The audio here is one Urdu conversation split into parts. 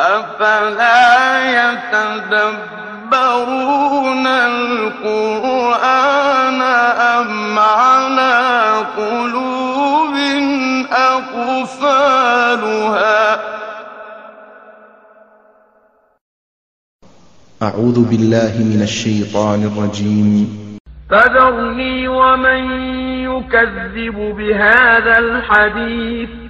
أفلا يتدبرون القرآن أم على قلوب أقفالها؟ أعوذ بالله من الشيطان الرجيم. فذرني ومن يكذب بهذا الحديث.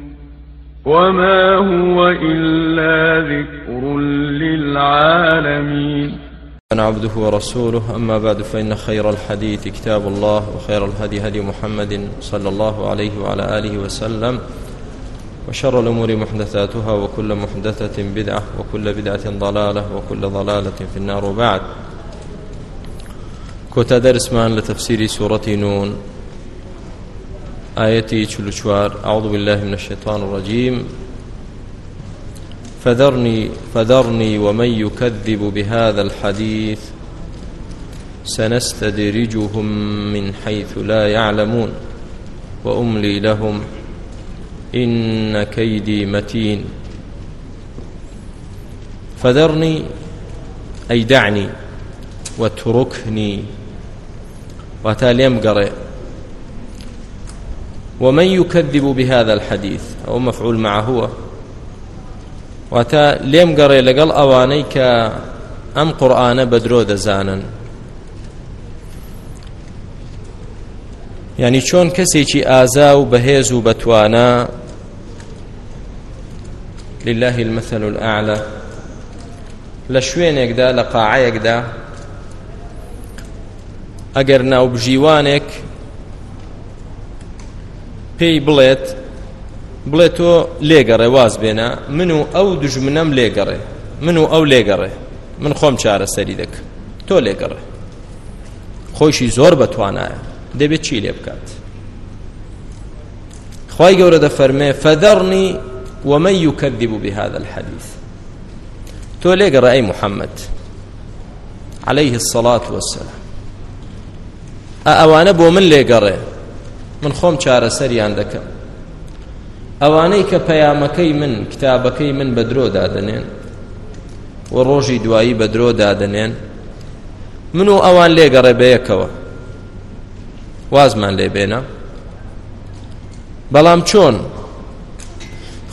وما هو إلا ذكر للعالمين أنا عبده ورسوله. أما بعد، فإن خير الحديث كتاب الله وخير الهدي هدي محمد صلى الله عليه وعلى آله وسلم. وشر الأمور محدثاتها وكل محدثة بدعة وكل بدعة ضلالة وكل ضلالة في النار وبعد. كوتا درس مان لتفسير سورة نون. آيتي شلوشوار أعوذ بالله من الشيطان الرجيم فذرني فذرني ومن يكذب بهذا الحديث سنستدرجهم من حيث لا يعلمون وأملي لهم إن كيدي متين فذرني أي دعني واتركني وتاليم قرئ ومن يكذب بهذا الحديث، أو مفعول معه هو. واتا لێم گەڕێ لەگەڵ ئەوانەی کە ئەم قورآانە بە درۆ دەزانن ینی چۆن کەسێکی ئازا و لله المثل الأعلى. لە شوێنێکدا لە قاعەیەکدا ئەگەر ناو بژیوانێک پێی بڵێت بڵێ تۆ لێگەڕێ واز بێنە من و ئەو دژمنم لێگەڕێ من و ئەو لێگەڕێ من خۆم چارە سەری دەک تۆ لێگەڕێ خۆشی زۆر بەتوانایە دەبێت چی لێ بکات خی گەورە دەفەرمێ فەدەڕنی ومن يكذب بهذا الحديث تو لێگەڕێ ئەی محەممەد عليه الصلاة والسلام ئەوانە بۆ من لێگەڕێ من خۆم چارە سەریان دەکەم. ئەوانەی کە پەیامەکەی من، کتابەکەی من بە درۆ دادنێن و ڕۆژی دوایی بە درۆ دادنێن من و ئەوان لێگەڕێ بەیەکەوە وازمان لێ بێنە. بەڵام چۆن؟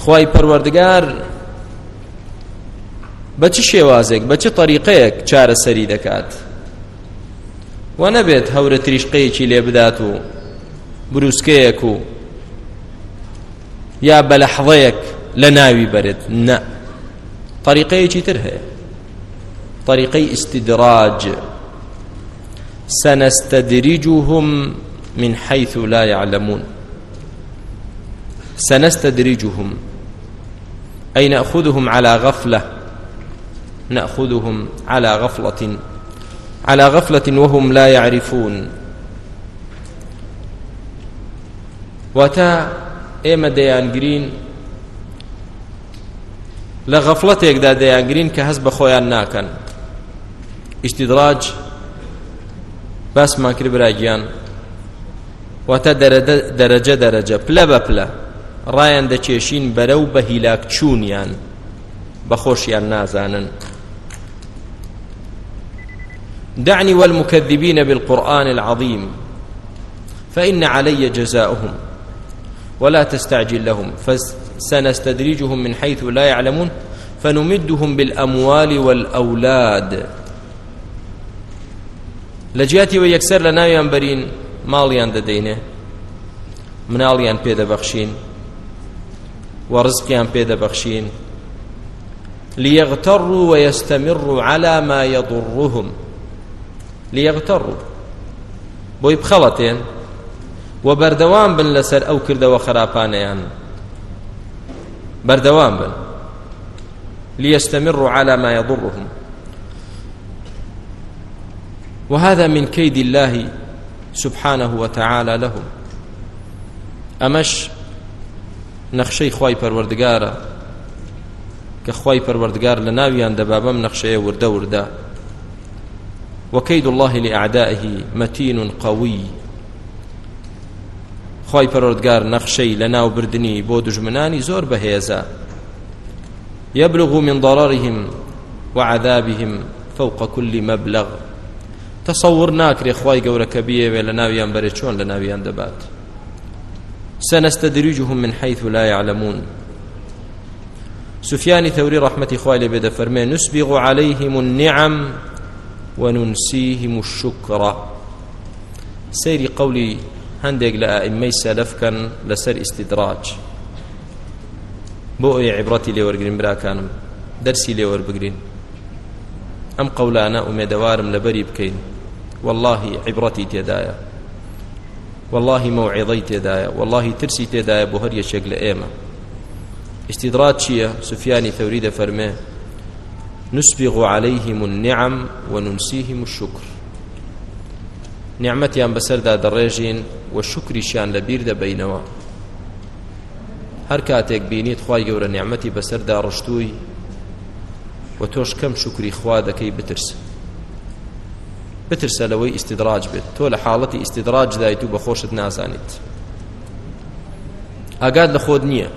خی پەروەردگار، بە چ شێوازێک، بە چ طریقەیەک چارە سەری دەکات؟ و نەبێت هەورە تریشقەیەکی لێ بدات و بروسکەیەک و یا بلحظيك لناوي برد نا طريقي ترها طريقي استدراج سنستدرجهم من حيث لا يعلمون سنستدرجهم أي نأخذهم على غفلة. نأخذهم على غفلة. على غفلة وهم لا يعرفون. وتا ئێمە دەیانگرین، لە غەفڵەتێکدا دەیانگرین کە هەست بە خۆیان ناکەن. ئیشتیدراج، باسمان کرد براگیان. واتە دەرەجە دەرەجە، پلە بە پلە. ڕایان دەچێشین بەرەو بە هیلاک چوونیان بەخۆشیان نازانن. دعني والمكذبين بالقرآن العظيم، فإن علي جزاؤهم. ولا تستعجل لهم، فسنستدرجهم من حيث لا يعلمون، فنمدهم بالأموال والأولاد. لجياتي ويكسر لنا ينبرين ماليان ددينه، مناليان بيدا بخشين، ورزقيان بيدا بخشين. ليغتروا ويستمروا على ما يضرهم. ليغتروا. بۆی بخەڵەتێن و بەردەوام بن لەسەر ئەو کردەوە خراپانەیان بەردەوام بن. ليستمروا على ما يضرهم. وهذا من كيد الله سبحانه وتعالى لهم. أمش نخشي خواي پروردگار پروردگارا كخواي پروردگار لناويان دبابم نخشي وردا وردا وكيد الله لأعدائه متين قوي خواي پروردگار نخشي لنا وبردني بو دجمناني زور بهيزا يبلغ من ضررهم وعذابهم فوق كل مبلغ. تصور ناكري خواي قورا كبير لناويان بريتشون لناويان دبات سنستدرجهم من حيث لا يعلمون سفيان ثوري رحمة خوالي بدا فرمي نسبغ عليهم النعم وننسيهم الشكر سيري قولي هندق لأئمي سلف كان لسر استدراج. بو عبرتي لي ورقرين برا كانم درسي لي وربقرين أم قولانا أمي دوارم لبري بكين. والله عبرتي تدايا. والله موعظي تدايا. والله ترسي تدايا بهر يشكل إيما. استدراج شيء سفياني ثوريد فرميه نسبغ عليهم النعم وننسيهم الشكر. نعمتي نعمتيان بسر دا دريجين والشكر شان لبير دا بينوا هر كاتك بينيت خواي قورا نعمتي بسر دا رشتوي وتوش كم شكري خوا دكي بترس. بترس لوي استدراج بيت تول حالتي استدراج دايتو بخوشت نازانيت اقاد لخود نيه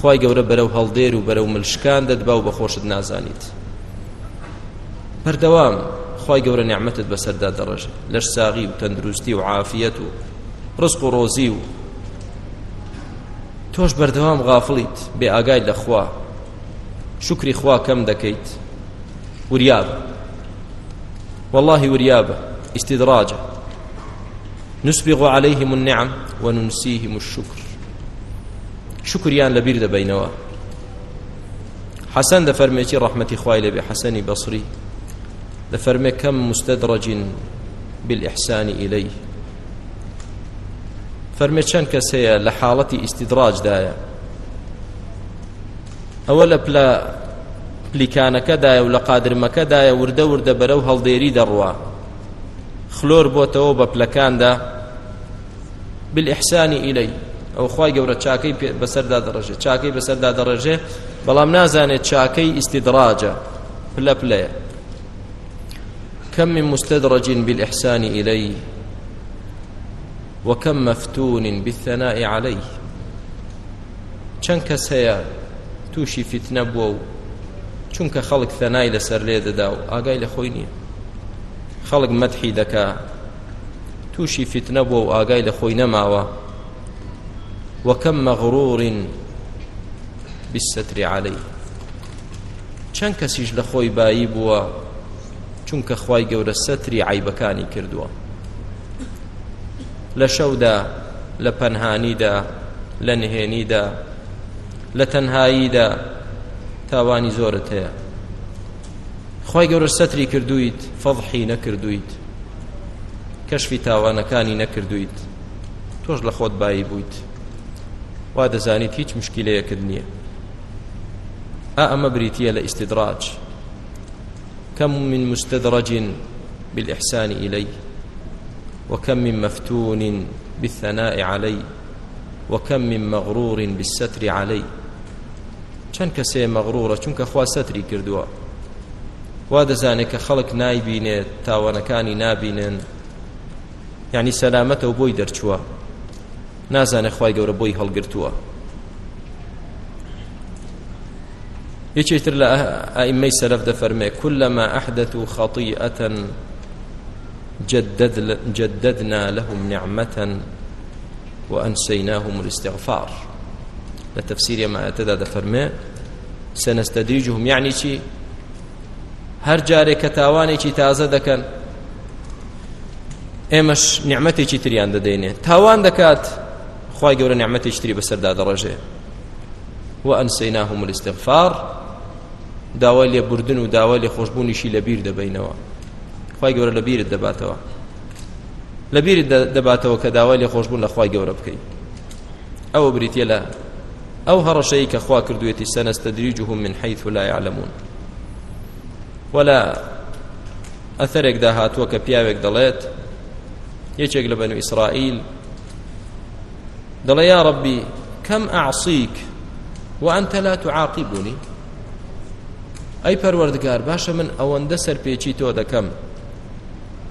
خواي گەورە بەرەو هەڵدێر و بەرەو ملشکان دەدبا و بەخۆشت نازانیت. بەردەوام خواي گەورە نعمتت بەسەردا دەڕژێ لەش ساغی و تەندروستی و عافیەت و ڕزق و ڕۆزی و تۆش بەردەوام غافڵیت، بێ ئاگای لە خوا. شکری خوا کەم دەکەیت. وریابە والله وریابە استدراجە نسبغ عليهم النعم وننسيهم الشكر. شكريان لبير دا بينوا حسن دا فرميتي رحمتي خواهي لبي حسني بصري دا كم مستدرج بالإحسان إليه. فرمي چند كسيا لحالتي استدراج دايا أولا بلا پلیکانەکە دایە و لە قادرمەکە دایە، وردە وردە بەرەو هەڵدێری دەڕوا. خلۆر بۆتەوە بە پلەکاندا بالإحسان إليه. او خوای گەورە چاکەی بەسەردا دەڕژێ، چاکەی بەسەردا دەڕژێ، بەڵام نازانێت چاکەی ئیسیدراجە پلە پلەیە. كم من مستدرج بالإحسان إليه وكم مفتون بالثناء عليه. چەند کەس هەیە تووشی فتنە بووە و چونکە خەڵک ثەنای لەسەر لێ دەدا و ئاگای لە خۆی نییە خەڵک مەدحی دەکا تووشی فتنە وكم مغرور بالستر عليه. چەند کەسیش لە خۆی بایی بووە چونکە خی گەورە سەتری عیبەکانی کردووە. لە شەودا، لە پەنهانیدا، لە نهێنیدا، لە تەنهاییدا تاوانی زۆرت هەیە. خی گەورە سەتری کردویت فەضحی نەکردویت کەشفی تاوانەکانی نەکردویت تۆش لە خۆت بایی بوویت. وا دەزانیت هیچ مشکلەیەکرد نییە. ئا ئەمە بریتە لە ئیسیدراج كم من مستدرج بالإحسان إلي، وكم من مفتون بالثناء علي، وكم من مغرور بالستر علي. چەند کەسێ مەغرورە چونکە خوا سەتری کردووە. وا دەزانێت کە خەڵک نایبینێت تاوانەکانی نابینێن یعنی سەلامەتەوە بۆی دەرچووە. نازانێ خی گەورە بۆی هەڵگرتووە یەکێتر لە ئائمەی سەرف دەفەرمێ كلما أحدثوا خطيئة جدد جددنا لهم نعمة وأنسيناهم الاستغفار۔ لتفسير ما أتدى دفرمي سنستدرجهم يعني یعنی شي هر جاري كتاواني شي تازه دكن ئێمەش نعممەتێکی تریان دەدەینێ تاوان دەکات خی گەورە نعممەتێکی تری بەسەردا دەڕژێ و ئەنسەیناهم الاستغفار داوا لێ بردن و داوا لێ خۆشببوونیشی لە بیر دەبینەوە خی گەورە لە بیرت دەباتەوە. لە بیرت دەباتەوە کە داوا لێ خۆشببوون لە خی گەورە بکەیت من حيث لا يعلمون ولا ئەثەرێکدا هاتووە کە پیاوێک دەڵێت، یەکێک لە بەنو ئیسرائیل، دەڵێ یا ڕبی کەم وأنت لا تعاقبني. أي پروردگار، باشا من أوند سر پیچی تو دکم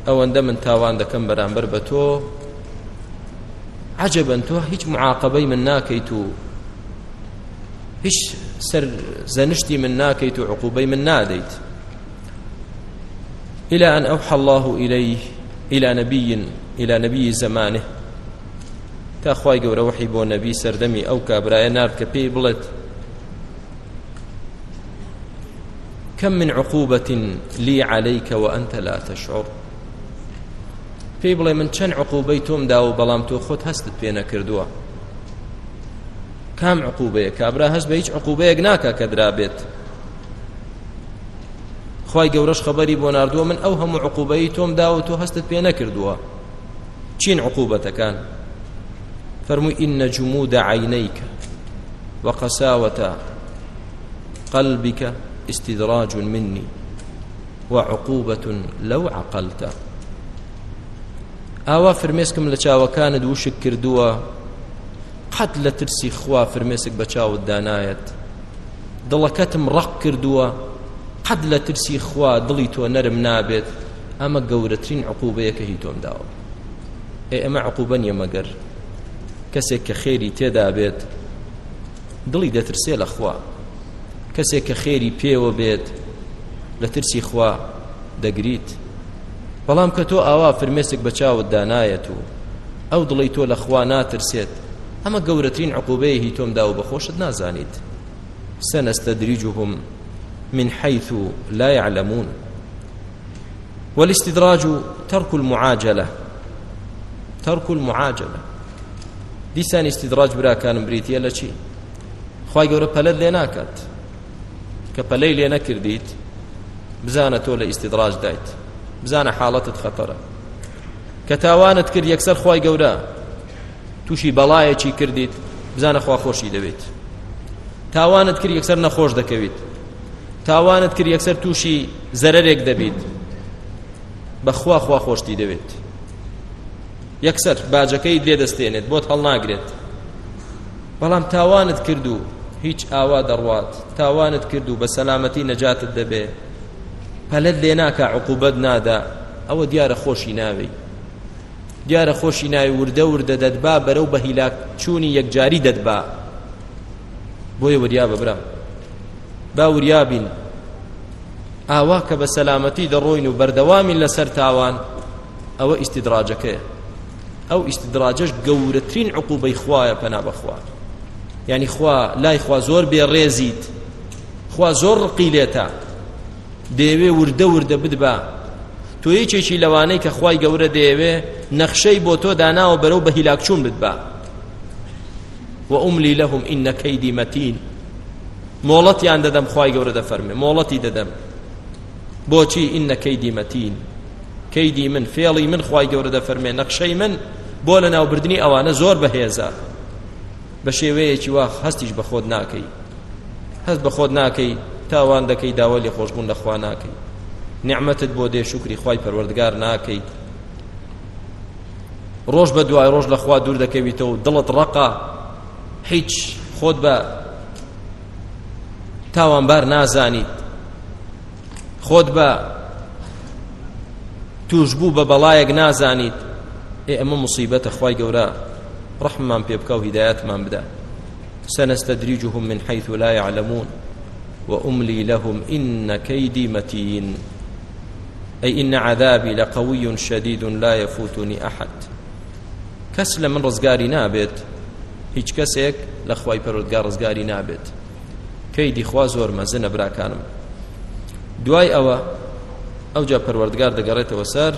أوند من تاوان دکم برانبر بتو. عجبا تو، هیچ معاقبی من ناكيتو هیچ سر زنشتي من ناكيتو عقوبي من ناديت إلى أن أوحى الله إليه، إلى نبي إلى نبي زمانه. تاخواي قورا وحي بو نبي سردمي أو كابرايا نار كبي بلت كم من عقوبة لي عليك وأنت لا تشعر؟ في بلي من چن عقوبيتم داو بلام تو خود هستت بينا كردوا كم عقوبة كابرا هز بيج عقوبة يقناكا كدرابت خواي قورش خبري بو ناردوا من أوهم عقوبيتم داو تو هستت بينا كردوا چين عقوبة كان فرمو إن جمود عينيك وقساوة قلبك استدراج مني وعقوبة لو عقلت. آوا فرميسكم لچاو كان دو شكر دوا قد لترسي خوا فرميسك بچاو الدانايت. دلكتم رق كردوا، قد لترسي خوا دليتو نرم نابت. اما قورترين عقوبة يكهيتوم داو. اي اما عقوبة يمقر کەسێک کە خێری تێدا بێت دڵی دەترسێ کەسێک کە خێری پێوە بێت لە ترسی خوا دەگریت. بەڵام کە تۆ ئاوا فرمێسک بە چاوت دانایەت و ئەو دڵی تۆ لە خوا ناترسێت، ئەمە گەورەترین عقوبەیەهی تۆمدا و بەخۆشت نازانیت. سنستدرجهم من حيث لا يعلمون والاستدراج ترك المعاجلة. ترك المعاجلة. دیسان استدراج برا كان بريتيا لشي خواي گور پلد لنا كات كپلي لنا كرديت بزانه تو استدراج دايت بزانه حالت خطره. كتاوانت كر يكسر خواي گورا توشي بلايه چي كرديت بزانه خوا خوشي دبيت تاوانت كر يكسر نخوش دكويت تاوانت كر يكسر توشي زررك دبيت بخوا خوا خوشتي دبيت یەکسەر باجەکەی لێ دەستێنێت، بۆت هەڵ ناگرێت بەڵام تاوانت کردو هیچ ئاوا دەڕوات. تاوانت کردو بە سەلامەتی نەجاتت دەبێ. پەلت لێ ناکە عقوبەت نادا. ئەوە دیارە خۆشی ناوی. دیارە خۆشی ناوی وردە وردە دەدبا بەرەو بە هیلاک چوونی یەکجاری دەدبا بۆیە وریا ببرم با وریابین. ئاوا کە بە سەلامەتی دەڕۆین و بەردەوامی لەسەر تاوان، ئەوە ئیسیدراجەکەیە او استدراجش گورترین عقوبه خوایا پنا بخوا یعنی خوا، لای خوا زور به رزید خوا زور قیلتا دیوی ورده ورده بدبا تو یی چی لوانه که خوای گوره دیوی نقشی بو تو دانا و برو به هلاک چون بدبا و املی لهم ان کیدی متین مولتی عند دم خوای گوره ده فرمه مولتی ددم بوچی ان کیدی متین کیدی من فعلی من خوای گوره ده فرمه نقشی من، بۆ لە ناوبردننی ئەوانە زۆر بەهێزە. بە شێوەیەکی وا هەستیش بە خۆت ناکەی. هەست بە خۆت ناکەی، تاوان دەکەی داوە لێ خۆشببوون لەخوا ناکەی. نعممەتت بۆ دێ شکری خی پەروەردگار ناکەی ڕۆژ بە دوای ڕۆژ لەخوا دوور دەکەویتەوە دڵت ڕقا، هیچ خۆت بە تاوانبار نازانیت. خۆت بە توش بوو بە بەڵایەک نازانیت. ئێ، ئەمە مصیبەتە خی گەورە. ڕحممان پێ بکە و هیدایەتمان بدە سنستدرجهم من حيث لا يعلمون وأملي لهم إن كيدي متين أي إن عذابي لقوي شديد لا يفوتني أحد كس لمن رزقاري نابت هیچ کەسێک لە خی پەرودگار ڕزگاری نابێت کەیدی خوا زۆر مەزنە براکانم دوای ئەوە، ئەو جا پەروەردگار دەگەڕێتەوە سەر،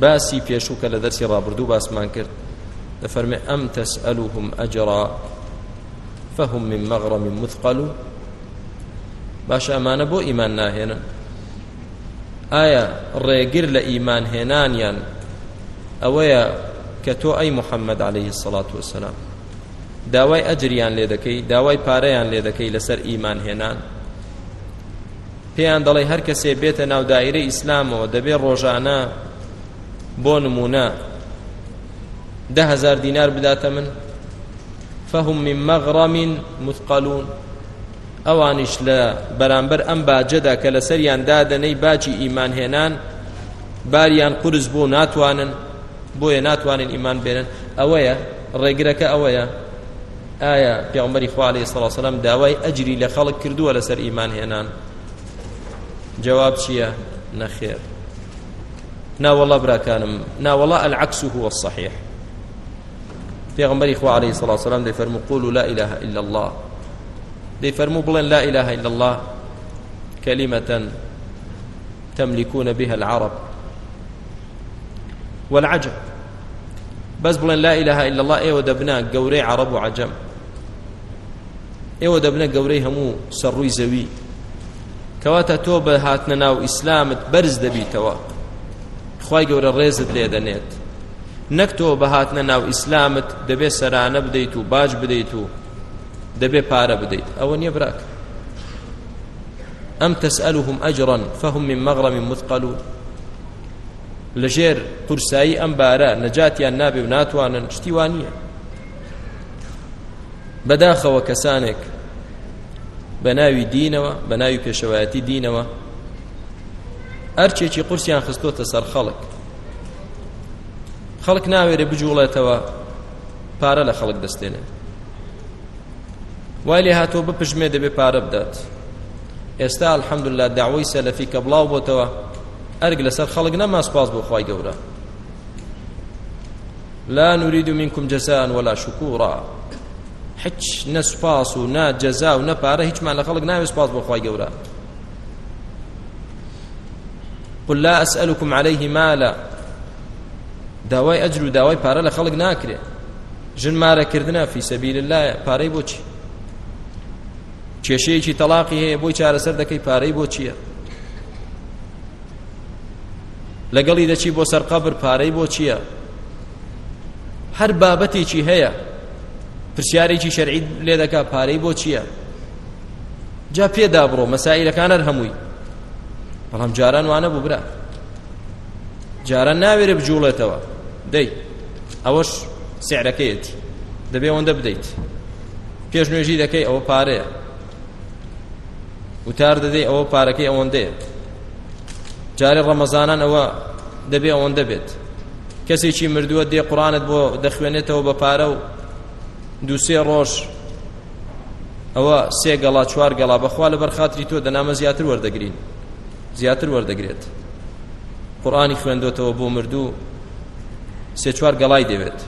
باسی پێشوو کە لە دەرسی ڕابردوو باسمان کرد. دەفەرمێ ئەم تەسئلوهم ئەجرا فهم من مغرم مثقل باش ئەمانە بۆ ئیمان ناهێنن ئایا ڕێگر لە ئیمان هێنانیان ئەوەیە کە تۆ ئەی عليه الصلاة والسلام داوای ئەجریان لێ دەکەی داوای پارەیان لێ دەکەی لەسەر ئیمان هێنان پێیان دەڵێ هەر کەسێ بێتە ناو دایرەی ئیسلامەوە دەبێت ڕۆژانە بۆ نمونە ده هزار دینار بداتە من. فهم من مغرم مثقلون. ئەوانیش لە بەرامبەر ئەم باجەدا کە لەسەریان دادەنەی باجی ئیمان هێنان باریان قرس بۆ ناتوانن بۆیە ناتوانن ئیمان بێنن ئەوەیە ڕێگرەکە ئەوەیە ئایا پیامبەری خوا علیه الصلاة والسلام داوای ئەجری لە خەڵک کردووە لەسەر ئیمان هێنان جواب چییە نەخێر ناوەڵا براکانم ناوەڵا العكس هو الصحيح پیغمبر خوا علیه الصلاة والسلام دی فرمو، قولوا لا اله الا الله دی فرمو بلن لا اله الا الله كلمة تملكون بها العرب والعجم. بس بلن لا اله الا الله ايوه دبنا قوري عرب وعجم ايوه دبنا قوري همو سروي زوي كواتا توبة هاتنا ناو اسلامت، برز دبي توا. خواي قوري الريزت ليدنيت نەکتۆ بەهاتنە ناو ئیسلامت دەبێت سەرانە بدەیت و باش بدەیت و دەبێت پارە بدەیت ئەوە نییە براک۔ ئەم تەسألهم ئەجرا فهم من مغرم مثقلون لەژێر قورسایی ئەم بارە نەجاتیان نابێ و ناتوانن شتیوان نییە بەداخەوە کەسانێک بە ناوی دینەوە بە ناوی پێشەوایەتی دینەوە ئەرچێکی قورسیان خستۆتە سەر خەڵک خەڵک ناوێرێ بجوڵێتەوە، پارە لە خەڵک دەستێنێ. وای لێ هاتۆ بپژمێ دەبێ پارە بدات. ئێستا الحەمدلله داوای سەلەفی کە بڵاو بۆتەوە، ئەرگ لەسەر خەڵک نەما سپاس بۆ خی گەورە. لا نريد منكم جزاء ولا شكورا. حج نسپاس و نا جزاء و نا پارە هیچمان لە خەڵک ناوێ سپاس بۆ خی گەورە. قل لا أسألكم عليه مالا. داوای ئەجر و داوای پارە لە خەڵک ناکرێ ژن مارەکردنە فی سەبیل الله پارەی بۆچی کێشەیەکی تەلاقی هەیە بۆی چارەسەر دەکەی پارەی بۆ چییە لەگەڵی دەچی بۆ سەر قەبر پارەی بۆ چییە هەر بابەتێکی هەیە پرسیارێکی شەرعی لێ دەکا پارەی بۆ چییە جا پێدا بڕۆ مەسائلەکان هەر هەمووی بەڵام جاران وانە بوو برا. جاران ناوێرە بجوڵێتەوە دەی ئەوەش سعرەکەیەتی دەبێ ئەوەندە بدەیت پێش نوێژی دەکەی ئەوە پارەیە وتار دەدەی ئەوە پارەکەی ئەوەندەیە جارێ ڕەمەزانان ئەوە دەبێ ئەوەندە بێت کەسێکی مردووە دێ قڕانت بۆ دەخوێنێتەوە بە پارە و دووسێ ڕۆژ ئەوە سێ گەڵا چوار گەڵا بەخوا لە بەرخاتری تۆ دەنامە زیاتر وەردەگرین زیاتر وەردەگرێت قورآانی خوێندۆتەوە بۆ مردوو سێ چوار گەڵای دەوێت.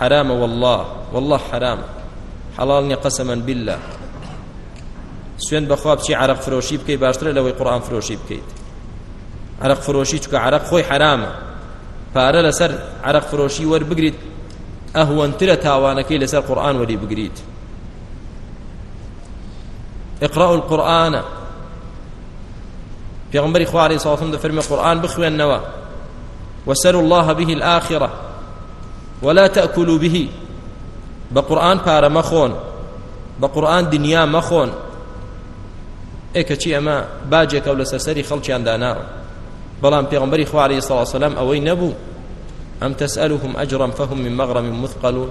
حرامە والله والله حرام. حلال نیە قەسەمەن بالله. سوێن بەخوا بچی عرق فرۆشی بکەی باشترە لەوەی قورآن فرۆشی بکەیت. عرق فرۆشی چکە؟ عرق خۆی حرامە. پارە لەسەر عرق فرۆشی وەربگریت، ئەهوەنترە تاوانەکەی لەسەر قورآن وەری بگریت. اقرأوا القرآن. في غنبري خواري صلى الله عليه وسلم فرمي القرآن بخوي النوى وسلوا الله به الآخرة ولا تأكلوا به بقرآن بار مخون بقرآن دنيا مخون. ايكا چي اما باجك او لسسري خلچي اندانا بلان في غنبري خواري صلى الله عليه وسلم نبو أم تسألهم أجرا فهم من مغرم مثقلون.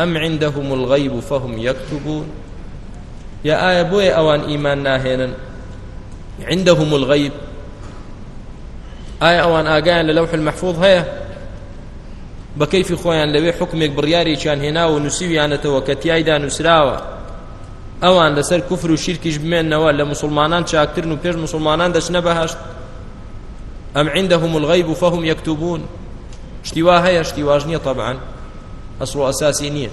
أم عندهم الغيب فهم يكتبون يا آية بوي أوان إيمان ناهينا عندهم الغيب آية أوان آقان للوح المحفوظ هيا بە کەیفی خۆیان لەوێ حکمێک بڕیارێکیان هێنا و نووسیویانەتەوە کە تیایدا نووسراوە. ئەوان لەسەر کوفر و شیرکیش بمێنەوە لە مسلمانان چاکترن و پێش مسلمانان دەچنە بەهشت ئەم عندهم الغیب فهم یەکتوبون. شتیوا هەیە شتیواژ نییە طبعا ئەسڵ و ئەساسی نییە.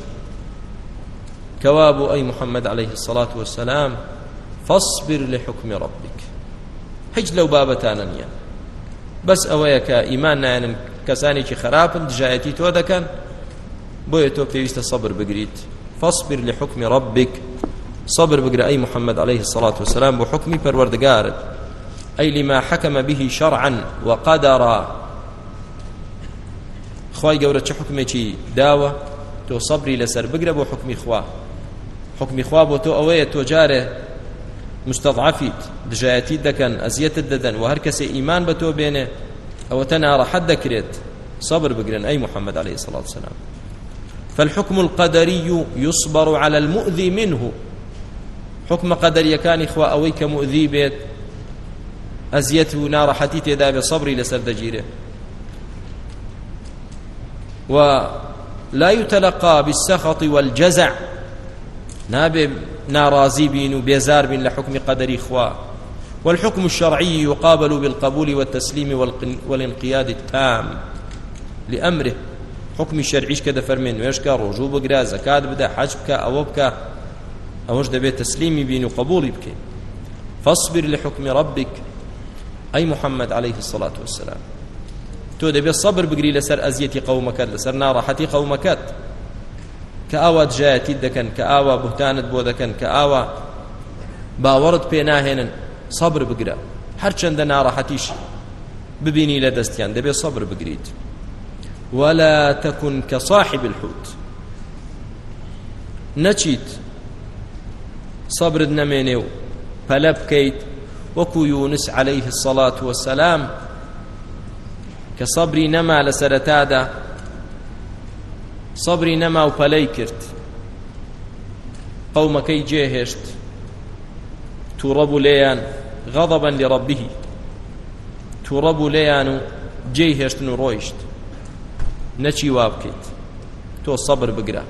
كواب أي محمد عليه الصلاة والسلام فاصبر لحكم ربك هج لو بابتانا نيا بس أويك إيمان نانا كساني كي خراب دجايتي تودا كان بويتو بيست صبر بقريت فاصبر لحكم ربك. صبر بقرأ أي محمد عليه الصلاة والسلام بحكمي پروردگار أي لما حكم به شرعا وقدرا خواهي قولة حكمي داوة تو صبري لسر بقرأ بو حكمي خواه حكم خواب تو اوه تو جاره مستضعفيت دجايتي دكن ازيت الددن وهر كسي ايمان بتو بينه او تنار حد كريت صبر بقرن اي محمد عليه الصلاه والسلام. فالحكم القدري يصبر على المؤذي منه. حكم قدر يكان اخوا اويك مؤذي بيت ازيت نار حتيت يدا بصبري لسر دجيره ولا يتلقى بالسخط والجزع نابي نارازي بين وبيزار بين لحكم قدر إخوة والحكم الشرعي يقابل بالقبول والتسليم والانقياد التام. لأمره حكم الشرعي كذا فرمين ويشكا رجوع بقرا زكاة بدا حج بكا أو بكا أوش دبي تسليم بين وقبول بك فاصبر لحكم ربك أي محمد عليه الصلاة والسلام. تو دبي الصبر بقري لسر أزيتي قومك لسر نارحتي قومك كآوا جايتي دكن كآوا بهتانت بو دكن كآوا باورد بيناهن صبر بقرا هر چند ناراحتيش ببيني لدستيان دبي صبر بقريت ولا تكن كصاحب الحوت. نچيت صبر نمينيو فلب كيت وكو يونس عليه الصلاة والسلام كصبري نما لسرتادا صبری نما و پلی کرد. قومکی جهشت ترب لیان غضبا لربه. ترب لیان جهشت نرويشت نچی واب کیت. تو صبر بقرا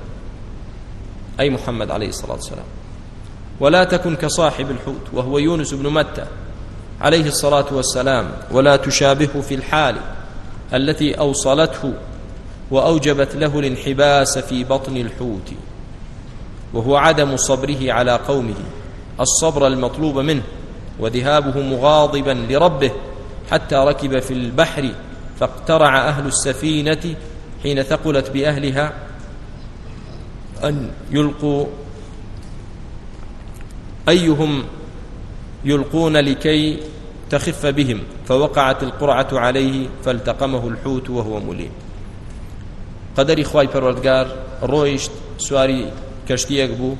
أي محمد عليه الصلاة والسلام. ولا تكن كصاحب الحوت وهو يونس بن متى عليه الصلاة والسلام. ولا تشابهه في الحال التي أوصلته وأوجبت له الانحباس في بطن الحوت، وهو عدم صبره على قومه، الصبر المطلوب منه، وذهابه مغاضبا لربه، حتى ركب في البحر فاقترع أهل السفينة حين ثقلت بأهلها أن يلقوا، أيهم يلقون لكي تخف بهم، فوقعت القرعة عليه فالتقمه الحوت وهو مليم. قدری خوای پروردگار رویشت سواری کشتیک بو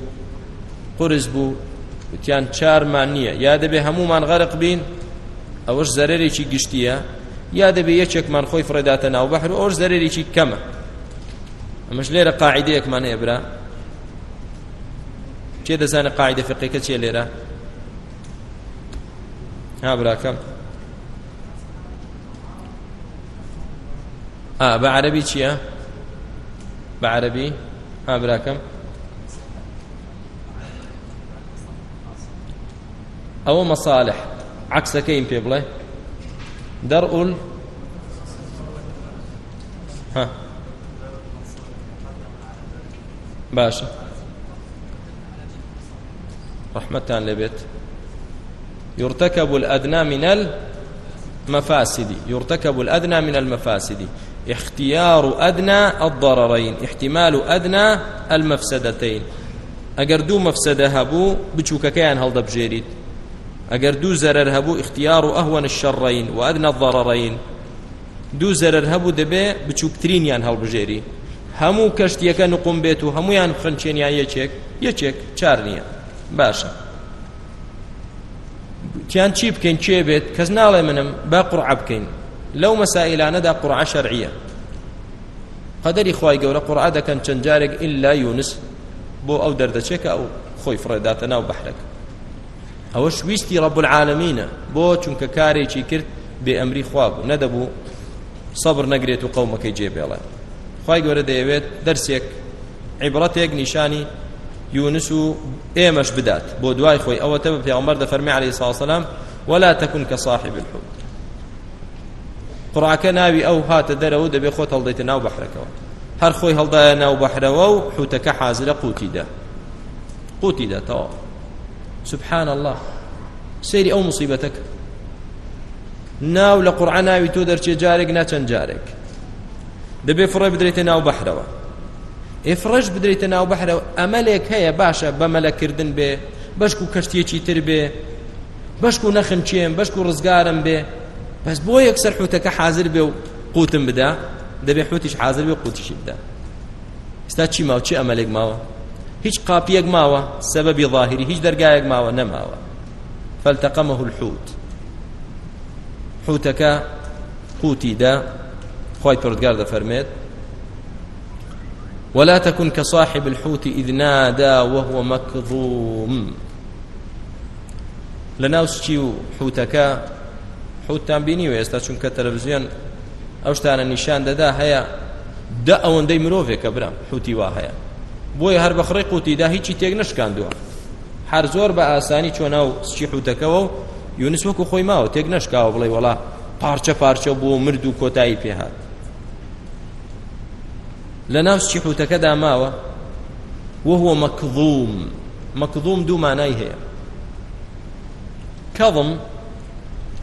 قرز بو وتیان چار معنیه یاد به همومان غرق بین اوش ضرری چی گشتیه یاد به یچک من خوی فردات ناو بحر اوش ضرری چی کما امش لیر قاعده یک معنی ابرا چه دزان قاعده فقهی چه لیره ها برا کم اه بعربي چیه بعربي ها براكم او مصالح عكس كيم بيبله درء ها. باشا رحمتان لبيت. يرتكب الأدنى من المفاسد. يرتكب الأدنى من المفاسد. اختيار أدنى الضررين احتمال أدنى المفسدتين اگر دو مفسده هبو بچوك كيان هل دبجيريد اگر دو زرر هبو اختيار أهون الشرين وأدنى الضررين دو زرر هبو دبي بچوك ترين يان هل بجيري همو كشت يكا نقوم بيتو همو يان خنچين يان يچك يچك چارنيا باشا تيان چي بكين چي بيت كز نالي منم؟ باقر عبكين لو مسائل ندا قرعة شرعية قدر إخوائي قولا قرعة دا كان چنجارك إلا يونس بو أو دردشك أو خوي فريداتنا وبحرك أو شويستي رب العالمين بو چونك كاري چي كرت بأمري خواب ندبو صبر نقريت قومك يجيب الله خواهي خی گەورە دەیەوێت دەرسێک عیبڕەتێک نیشانی یونس و ئێمەش بدات. بۆ دوای خۆی ئەوەتە بە پێغمبەر دەفەرمی عليه ساسەلام ولا تكن كصاحب الحوت. قڕاکە ناوی ئەو هاتە دەرەوە دەبێ خۆت هەڵدەیتە ناو بەحرەکەەوە هەر خۆی هەڵدایە ناو بەحرەوە و حوتەکە حازرە قوتیدا. قوتیدا تەواو. سبحان الله سيري أو مصيبتك ناو لقرآن ناوي تو درچه جارك ناچن جارك دبي فرج بدريت ناو بحروا افرج بدريت ناو بحروا املك هي باشا بملك كردن به بشكو كشتي چي تر به بشكو نخن چيم بشكو رزگارم به بس بو يكسر حوتك حاضر به قوتم بدا دبي حوتش حاضر به قوتش بدا استا چي ماو چي املك ماو هیچ قاپیەک ماوە سببی ظاهری، هیچ دەرگایەک ماوە نەماوە. فالتقمه الحوت. حوتك قوتي دا خوي پردگار دا فرميت ولا تكن كصاحب الحوت إذ نادى وهو مكظوم. لناوس چيو حوتك حوت تنبيني ويستا چونك تلفزيون اوشتانا نشان دا دا هيا دا اون دي مروفيك برام حوتي واهيا بۆی هەر بە خڕی قوتیدا هیچی تێک نشکاندووە هەر زۆر بە ئاسانی چۆ ناو سچی حوتەکەەوە و یونس وەکو خۆی ماوە تێک نشکاوە بڵێ وڵا پارچە پارچە بۆ مرد و کۆتایی پێهات لە ناو سچی حوتەکەدا ماوە، وهو مكظوم مكظوم دو معناي هي كظم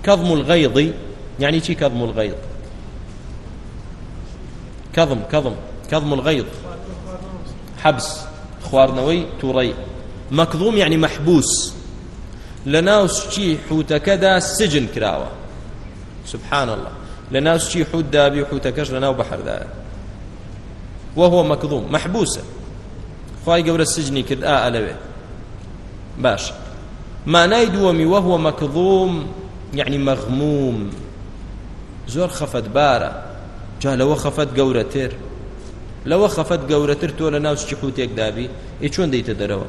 كظم الغيظ يعني شي كظم الغيظ كظم كظم كظم الغيظ حبس خواردنەوەی تووڕەی مەکڵوم یعنی مححبوس لە ناو سچی حوتەکەدا سجن کراوە سبحان الله لە ناو سچی حوت دابی و حوتەکەش لە ناو بەحردایە وهو مەکڵوم مححبوسە خی گەورە سجنی کرد ئا ئەلەوێ باش. مانای دووەمی وهو مەکڵوم یعنی مەغموم زۆر خەفەت بارە. جا لەوە خەفەت گەورەتر لو خفت گەورەتر تۆ لە ناو چی قوتێک دابی ئی چۆن دەیتە دەرەوە؟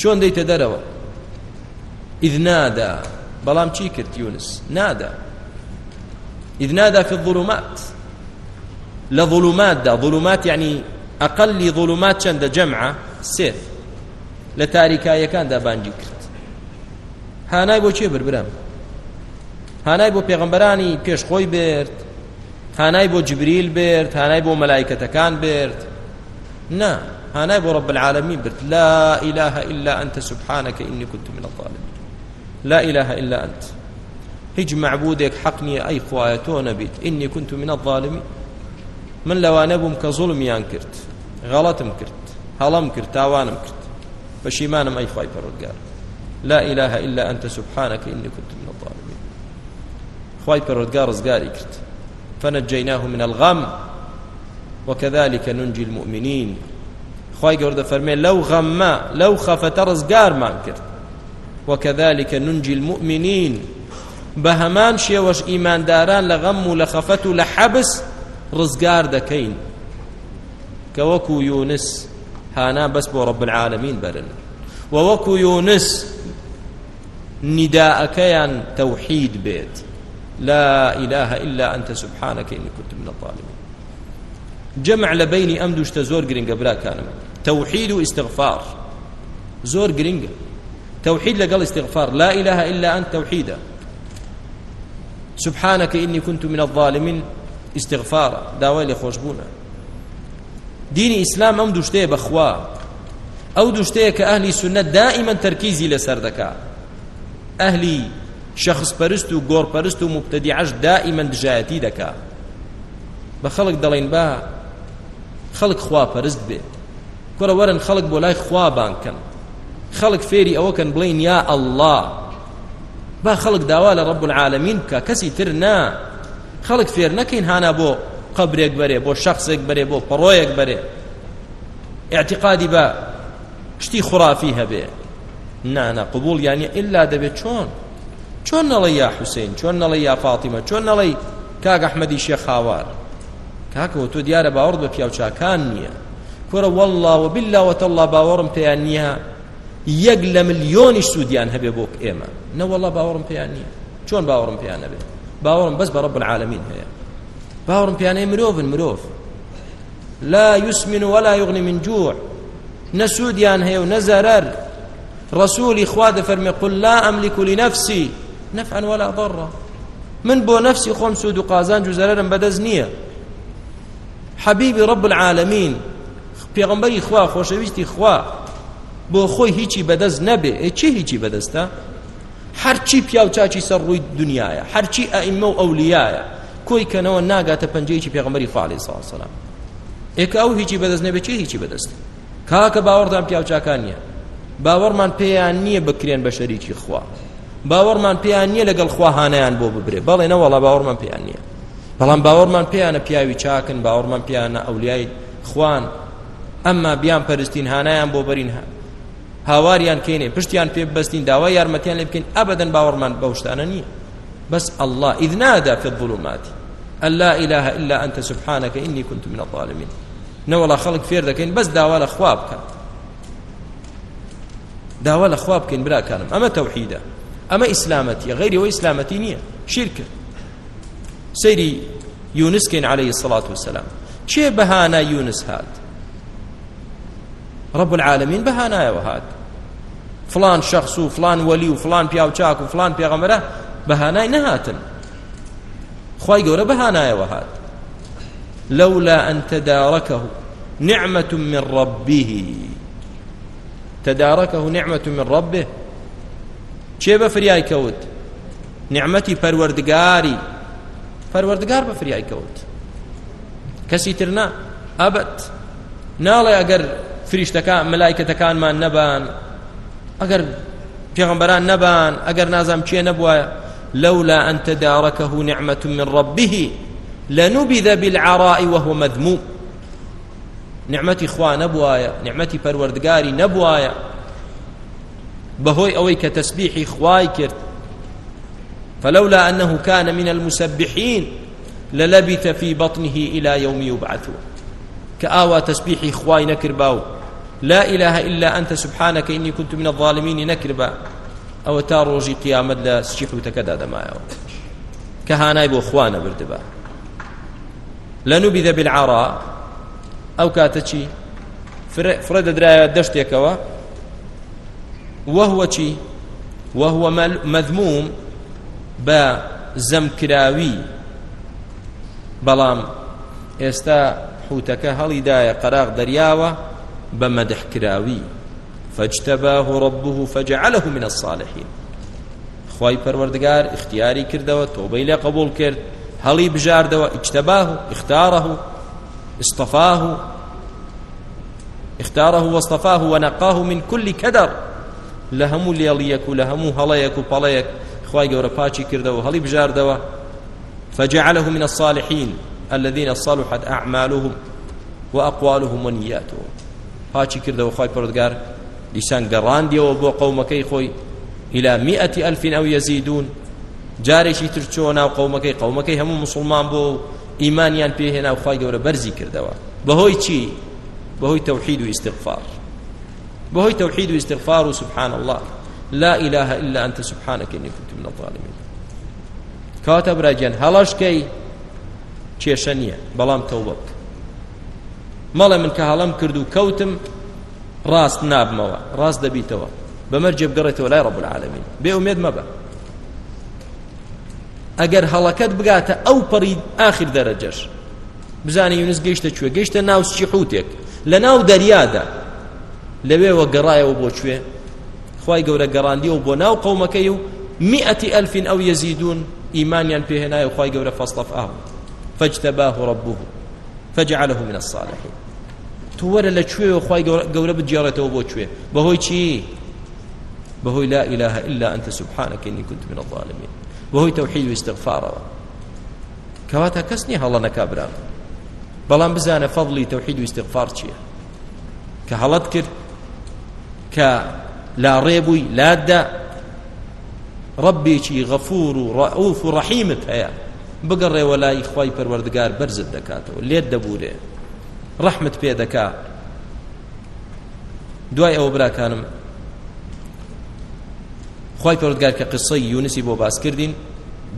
چۆن دەیتە دەرەوە؟ نادى بلام چی کرد یونس؟ نادى. إذ نادى في الظلمات. لظلمات دا ظلمات يعني أقل ظلمات چند جمعة سير لتاريكا كان دا بانجي کرد. هانای بۆ چێ بربرم هانای بۆ پێغمبەرانی پێش خۆی برد هانای بو جبريل برت هانای بو ملائكة كان برت نا هانای بو رب العالمين برت لا إله إلا أنت، سبحانك إني كنت من الظالمين. لا إله إلا أنت. هج معبودك حقني أي خوايتون بيت إني كنت من الظالمين. من لو أنبهم كظلم ينكرت غلط مكرت هلم كرت تاوان مكرت فشيمان أي خواي فرقار لا إله إلا أنت، سبحانك إني كنت من الظالمين. خواي فرقار زقاري كرت فنجيناه من الغم وكذلك ننجي المؤمنين خواهي قرد فرمين لو غما لو خفت رزقار ما انكر وكذلك ننجي المؤمنين بهمان شيوش إيمان داران لغم لخفت لحبس رزقار دكين كوكو يونس هانا بس بو رب العالمين برن. ووكو يونس نداء كيان توحيد بيت. لا إله إلا أنت سبحانك إني كنت من الظالمين. جمع لبين أمدوش تزور قرنقة بلا كان توحيد واستغفار. زور قرنقة. توحيد لقال استغفار. لا إله إلا أنت توحيدا. سبحانك إني كنت من الظالمين. استغفارا داوالي خوشبونا دين إسلام أم دوشتي بخوا أو دوشتي كأهلي سنة دائما تركيزي لسردكا. أهلي شخص پرست و گور پرست و مبتدعش دائما دجایتی دکا بخلق دلین با خلق خوا پرست بی کورا ورن خلق بولای خوا بانکن. خلق فيري او كان بلين يا الله با خلق دوال رب العالمين كا كسي ترنا خلق فير نكين هانا بو قبر يكبري بو شخص يكبري بو برو يكبري اعتقادي با شتي خرافيها بي نا نا قبول يعني الا دبي شون چۆن نەڵی یا حوسین چۆن نەڵی یا فاتیمە چۆن نەڵی کاک ئەحمەدی شێخ خاوار کاکەوە تۆ دیارە باوەڕ بە پیاوچاکان نییە کورە والله بالله الله باوەڕم پێیان نییە یەک لە ملیۆنیش سوودیان هەبێ بۆ ئێمە نەوەڵە باوەڕم پێیان نییە چۆن باوەڕم پێیان نەبێ باوەڕم بەس بە ڕب العالمین هەیە باوەڕم پیانەی مرۆڤن مرۆڤ لا يسمن ولا يغني من جوع نسوديان هي ونزرر رسولي خواد فرمي قل لا أملك لنفسي نفعا ولا ضرا. من بو نفسي خوم سود قازان جزرر بدز حبيبي رب العالمين پیغمبری خوا خوشویستی خوا بو خوی هیچی بدز نبه. ای چی هیچی بدستا هر چی پیاو چاچی سر روی دنیایا، هر چی ائمه و اولیایا. کوی کنو ناگات پنجه چی پیغمبری خوا علیه الصلاة والسلام. ایک او هیچی بدز نبه، چی هیچی بدست کاک باوردان پیاو چاکانیه. باوەڕمان پێیان نییە بکرێن بە شەریکی خوا. باوەڕمان پێیان نییە لەگەڵ خوا هانیان بۆ ببرێ. بەڵێ نەوەڵا باوەڕمان پێیان نییە. بەڵام باوەڕمان پێیانە پیاوی چاکن، باوەڕمان پیانە ئەولیای خوان. ئەمما بیان پەرستین هانایان بۆ بەرین هاواریان کێنێ، پشتیان پێ بەستین داوای یارمەتیان لێ بکەین، ئەبدەن باوەڕمان بەوشتانە نییە. بس الله إذ نادى في الظلمات. أن لا إله إلا أنت، سبحانك إني كنت من الظالمين. نولا خلق فير ذكين بس داوال أخواب كان داوال أخواب كين برا كانم أما توحيدا أما إسلامتي غيري وإسلامتي نية شركة سيري يونس كين عليه الصلاة والسلام شي بهانا يونس هاد رب العالمين بهانا وهاد فلان شخص وفلان ولي وفلان بياو شاك وفلان بيغمره بهانا نهاتن خواي قوله بهانا وهاد لولا أن تداركه نعمة من ربه. تداركه نعمة من ربه. چه بفرياي كوت نعمتي پروردگاري پروردگار بفرياي كوت كسي ترنا أبد نالا أقر فريشتكان ملائكتكان ما نبان أقر پیغمبران نبان أقر نازم چه نبوا لولا أن تداركه نعمة من ربه لنبذ بالعراء وهو مذموم. نعمتي اخوان نبوايا نعمتي پروردگاري نبوايا بهوي اوي كتسبيح اخواي كرت فلولا انه كان من المسبحين للبث في بطنه الى يوم يبعثون. كآوى تسبيح اخواي نكرباو لا اله الا انت سبحانك اني كنت من الظالمين نكربا او تاروجي قيامه لا سجحوا تكدا دمايا كهاناي بو بردبا لنبذ بالعراء. او كاتشي فرد درايا دشتيكوا وهو شي وهو مذموم با زمكراوي بلام استا حوتك هل دايا قراغ درياوة بمدح كراوي فاجتباه ربه فجعله من الصالحين. خواي پروردگار اختياري كردوا توبه الى قبول كرد هل بجاردوا اجتباه اختاره. اصطفاه، اختاره واصطفاه ونقاه من كل كدر. لهم ليليك لهم هليك وبليك خواي قورا باتشي كردوا هل بجاردوا فجعله من الصالحين الذين صلحت أعمالهم وأقوالهم ونياتهم. باتشي كردوا خواي پردگار لسان قران ديو وبو قومكي خوي إلى مئة ألف أو يزيدون. جارشي ترچونا قومكي قومكي هم مسلمان بو ایمانیان إيمانيان بيه هنا وخواي قورا برزي كردوا بهوي چي بهوي توحيد واستغفار بهوي توحيد واستغفار سبحان الله لا إله إلا أنت سبحانك إني كنت من الظالمين كاتب راجان هلاش كي چێشەنیە بەڵام تەوبە بکە. من کە هەڵم کرد و کەوتم، ڕاست نابمەوە. ڕاست دەبیتەوە. بەمەرجێ بگەڕێتەوە لای ڕەب العالمین. بێ ئومێد ئەگەر هەڵەکەت بگاتە ئەو پەڕی ئاخر دەرەجەش. بزانی یونس گەیشتە کوێ گەیشتە ناو سچی حوتێک لە ناو دەریادا. لەوێوە گەڕایەوە بۆ کوێ خی گەورە گەڕاندیەوە بۆ ناو قومەکەی و مئەتی ئەلفین ئەو یەزیدون ئیمانیان پێهێنایە خی گەورە فەستەفاه فاجتباه ربه. فجعله من الصالحين. تورى لچوي وخواي غورا بجارته بو چوي بهوي چي بهوي لا اله الا انت سبحانك اني كنت من الظالمين. بهوي توحيد واستغفار كواتا كسني الله نكابرا بلان بزانا فضلي توحيد واستغفار چي كهلت كر ك لا ريبوي، لا دا. ربي چي غفور رؤوف رحيم فيا بگەڕێ وەلای خی پەروەردگار بەرزت دەکاتەوە لێت دەبورێ ڕەحمت پێ دەکا دوای ئەوە براکانم خی پەرودگار کە قسەی یونسی بۆ باس کردین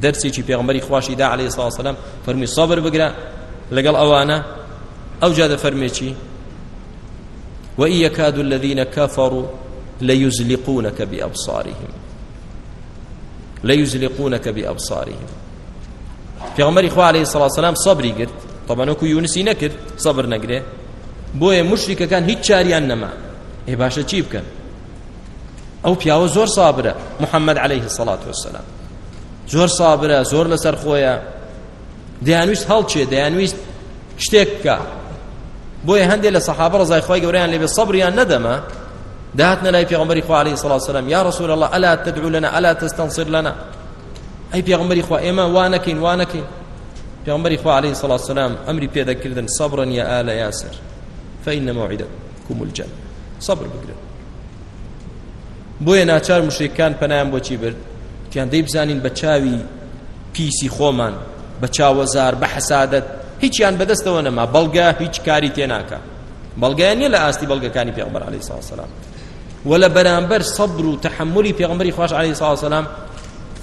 دەرسێکی پێغمبەری خواشی دا عليه سڵ سلام فەرمی سەبر بگرە لەگەڵ ئەوانە ئەو جا دەفەرمێکی وإن يكاد الذين كفروا ليزلقونك بأبصارهم ليزلقونك بأبصارهم في غمر إخوة عليه الصلاة والسلام صبري قرد طبعا وكو يونسي نكر صبر نقره بوية مشرك كان هيت شاريان نما. إيه باشا چيب كان أو بياو زور صابرة محمد عليه الصلاة والسلام زور صابرة زور لسر خويا ديانويست هل چه ديانويست شتێک بکە. بۆیە هەندێک لە سەحابە ڕزای خۆی گەوریان لێبێ سەبریان نەدەمە دهاتنا لا پیغمبر خو عليه الصلاه والسلام يا رسول الله الا تدعو لنا الا تستنصر لنا. اي پیغمبر خو ايما وانكين وانكين پیغمبر خو عليه الصلاه والسلام امري پیدا کردن صبرا يا ال ياسر فان موعدكم الجنه صبر بقرا بويا ناچار مشركان پنام بو چی بر كان ديب زانين بچاوي پیسی خومان بچاوزار بحسادت هیچیان بەدەستەوە نەما، بەڵگە هیچ کاری تێناکە. بەڵگەیان نیە لە ئاستی بەڵگەکانی پێغمبەر عەلەیهی سڵاو سەلام ولا بەرامبەر سەبر و تەحملی پێغمبەری خوش عەلەیهی سڵاو سەلام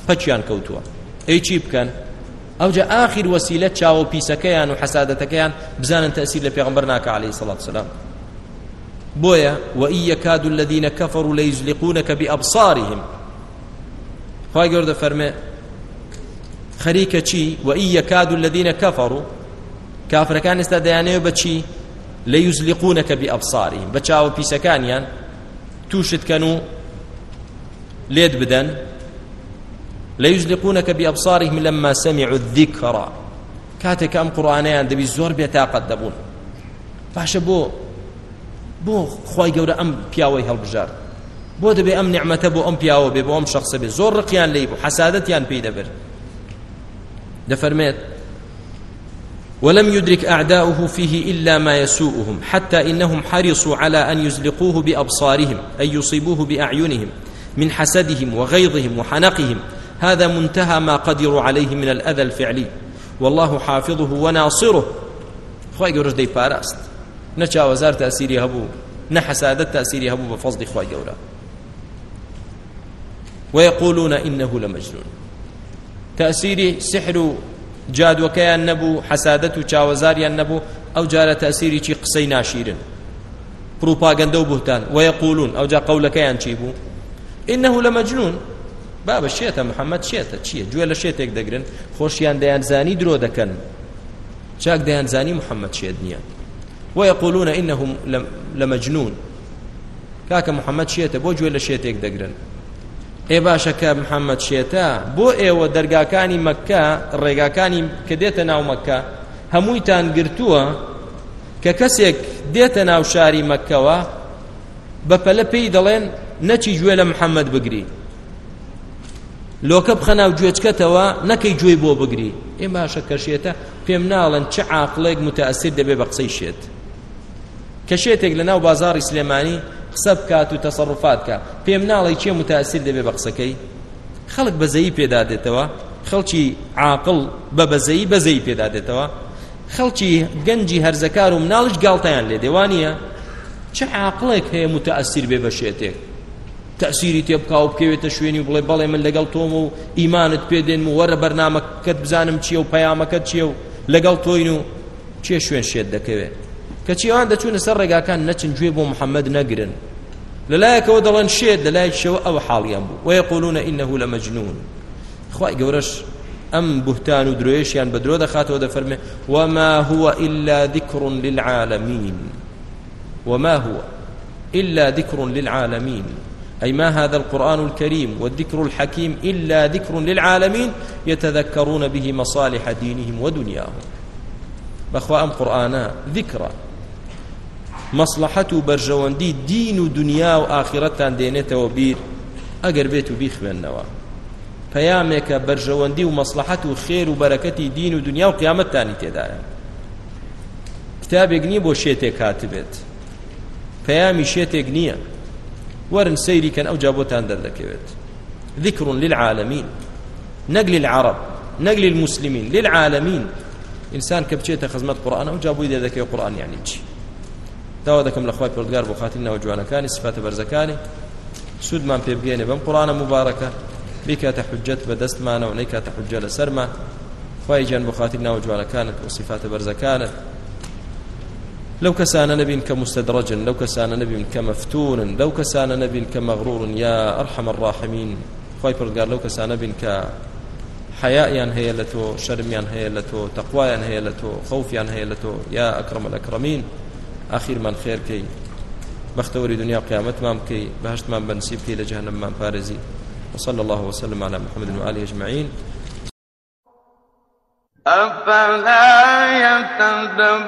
پەچیان کەوتووە. ئەی چی بکەن؟ ئەوجا ئاخر وەسیلە چاوە پیسەکەیان و حەسادەتەکەیان بزانن تەسیر لە پێغمبەر ناکە عەلەیهی سڵاو سەلام بويا، وإن يكاد الذين كفروا ليزلقونك بأبصارهم. خواهي قرد فرمي خريكة چي وإن يكاد الذين كفروا. كافر كان استدعانيه بچي ليزلقونك بأبصارهم. بچاو بيسكانيان توشت كانوا ليد بدن ليزلقونك بأبصارهم لما سمعوا الذكر. كاتك أم قرآنيان دبي زور بيتاقدبون باشا بو بو خواهي قورا أم بياوي هالبجار بو دبي أم نعمة بو أم بياوي بي بو أم شخص بي زور رقيان ليبو حسادتيان بيدا بر دفرميت ولم يدرك أعداؤه فيه إلا ما يسوءهم، حتى إنهم حرصوا على أن يزلقوه بأبصارهم أي يصيبوه بأعينهم، من حسدهم وغيظهم وحنقهم. هذا منتهى ما قدروا عليه من الأذى الفعلي. والله حافظه وناصره. خواهي قرش دي باراست نچا وزار تأثيري هبو نحسادت تأثيري هبو بفضل خواهي قورا ويقولون إنه لمجنون. تأثيري سحر جادوەکەیان نەبوو، حەسادەت و چاوەزاریان نەبوو، ئەو جارە تەسیری چی قسەی ناشیرن. پروپاگەندە و بوتان وەیەقولون ئەو جا قەولەکەیان چی بوو؟ إنه لمجنون. بابا شێتە، محەممەد شێتە. چییە؟ گوێ لە شێتێک دەگرن. خۆشیان دەیانزانی درۆ دەکەن. چاک دەیانزانی محەممەد شێت نییە. وەیەقولونە إنهم لمجنون. کاکە محەممەد شێتە بۆ گوێ لە شێتێک دەگرن ئێ باشە کە محەممەد شێتە بۆ ئێوە دەرگاکانی مەکە ڕێگاکانی کە دێتە ناو مەکە هەموویتان گرتووە کە کەسێک دێتە ناو شاری مەکەوە بەپەلە پێی دەڵێن نەچی گوێ لە محەممەد بگری. لۆکە بخە ناو گوێچکەتەوە نەکەی گوێی بۆ بگری. ئێ باشە کەشێتە پێم ناڵن چه عاقلێک متەئسیر دەبێ بە قسەی شێت. کە لە ناو بازاری سلێمانی قسە بکات و تەسەڕفات کە پێم ناڵی چێ متەئسیر دەبێ بە قسەکەی؟ خەڵک بەزەیی پێدا دێتەوە. خەڵکی عاقل بە بەزەیی بەزەی پێدا دێتەوە. خەڵکی گەنجی هەرزەکار و مناڵش گاڵتەیان لێ دێوانیە چه عاقلێک هەیە متەئسیر بێ بە شێتێک؟ تأثيري تبقى وبكيت شويني وبلي بالي من لقل تومو إيمانت بيدين ورا برنامج كت بزانم تشيو بيامك تشيو لقل توينو تشي شوين شيد دكوي كتشي عند تشون سرقا كان نتشن جويبو محمد نقرن لا يكودلن شيد لا يشو أو حال ينبو ويقولون إنه لمجنون. خواي قورش أم بهتان ودرويش يعني بدرو دخات ودا فرمي وما هو إلا ذكر للعالمين وما هو إلا ذكر للعالمين أي ما هذا القرآن الكريم والذكر الحكيم إلا ذكر للعالمين يتذكرون به مصالح دينهم ودنياهم بخوا أم قرآنا ذكرى مصلحت و برژەوەندی دین و دنیا و مصلحة برجواندي دين دنيا وآخرة دينته وبير أقر بيت بيخ بالنوا فيامك برجواندي ومصلحة خير وبركة دين ودنيا وقيامة تاني تدايا كتاب يقني بو شيتي كاتبت فيامي شيتي يقنيه ورن سيري كان أو جابوتان دردكوت ذكر للعالمين نقل العرب نقل المسلمين للعالمين إنسان كبشيت خزمت قرآن أو جابوا إذا ذكي قرآن يعني یعنی جي داوا ذكم الأخوات بردقار بخاتلنا وجوانا كان صفات برزكاني سود من بيبقيني بم قرآن مباركة بیکاتە حجەت بە دەستمانە و نەیکاتە حجە لە سەرمان خی گیان بۆ خاتی ناو و صفاتە بەرزەکانت. لو كسان نبي كمستدرج لو كسان نبي كمفتون لو كسان نبي كمغرور يا أرحم الراحمين خايبر قال لو كسان نبي ك حياء هي لتو شرم ين هي لتو تقوى ين هي لتو خوف ين هي لتو يا أكرم الأكرمين آخر من خیر کی بختوری دنیا قیامت مام کی بہشت مام بنصیب کی لجہنم مام پارزی. وصلی اللہ وسلم علی محمد وعلی اجمعین. أفلا يتدبرون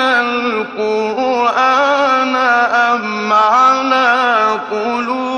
القرآن أم على قلوب